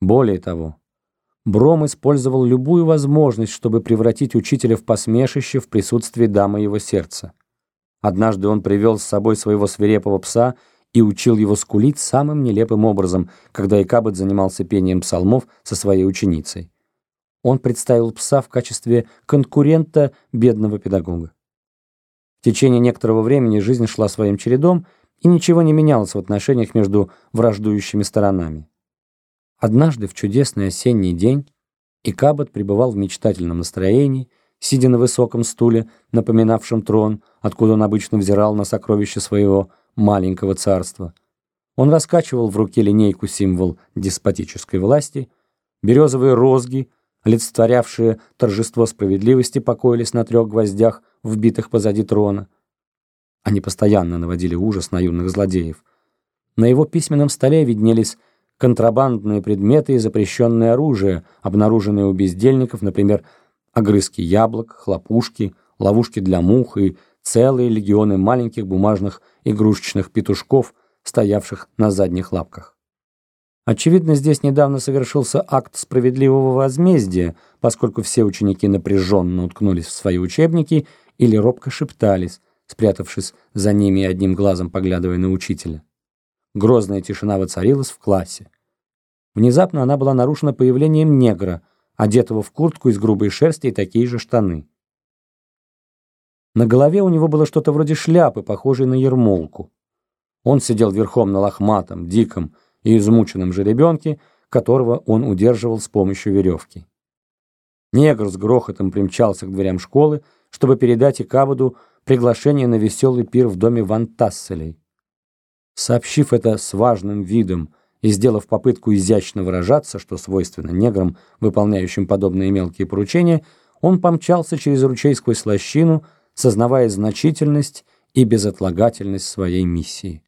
Более того, Бром использовал любую возможность, чтобы превратить учителя в посмешище в присутствии дамы его сердца. Однажды он привел с собой своего свирепого пса и учил его скулить самым нелепым образом, когда Икабет занимался пением псалмов со своей ученицей. Он представил пса в качестве конкурента бедного педагога. В течение некоторого времени жизнь шла своим чередом, и ничего не менялось в отношениях между враждующими сторонами. Однажды в чудесный осенний день Икабот пребывал в мечтательном настроении, сидя на высоком стуле, напоминавшем трон, откуда он обычно взирал на сокровища своего маленького царства. Он раскачивал в руке линейку символ деспотической власти, березовые розги, олицетворявшие торжество справедливости, покоились на трех гвоздях, вбитых позади трона. Они постоянно наводили ужас на юных злодеев. На его письменном столе виднелись контрабандные предметы и запрещенное оружие, обнаруженные у бездельников, например, огрызки яблок, хлопушки, ловушки для мух и целые легионы маленьких бумажных игрушечных петушков, стоявших на задних лапках. Очевидно, здесь недавно совершился акт справедливого возмездия, поскольку все ученики напряженно уткнулись в свои учебники или робко шептались, спрятавшись за ними и одним глазом поглядывая на учителя. Грозная тишина воцарилась в классе. Внезапно она была нарушена появлением негра, одетого в куртку из грубой шерсти и такие же штаны. На голове у него было что-то вроде шляпы, похожей на ермолку. Он сидел верхом на лохматом, диком и измученном жеребенке, которого он удерживал с помощью веревки. Негр с грохотом примчался к дверям школы, чтобы передать Икабуду приглашение на веселый пир в доме Ван Тасселей. Сообщив это с важным видом и сделав попытку изящно выражаться, что свойственно неграм, выполняющим подобные мелкие поручения, он помчался через ручей сквозь лощину, сознавая значительность и безотлагательность своей миссии.